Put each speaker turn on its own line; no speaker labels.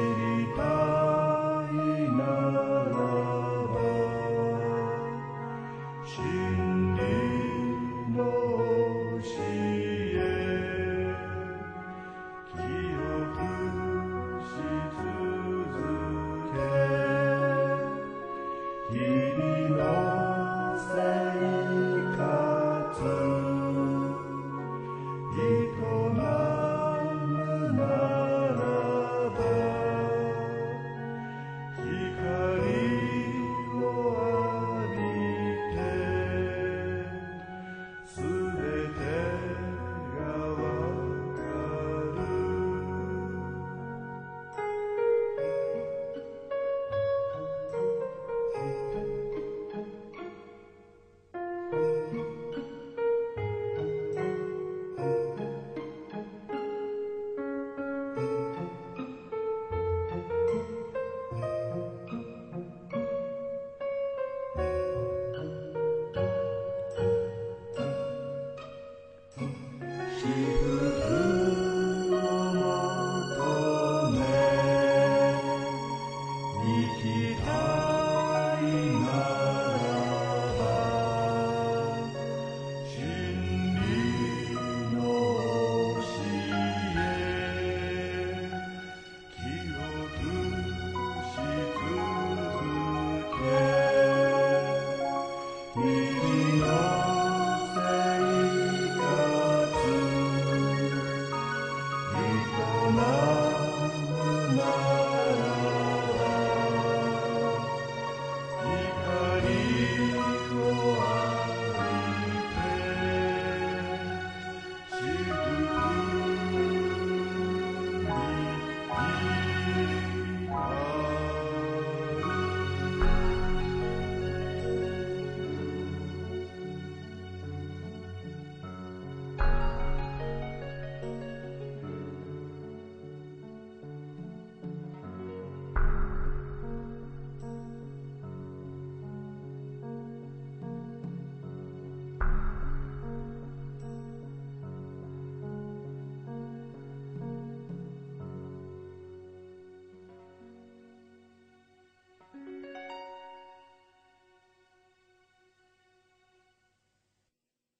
Spirit.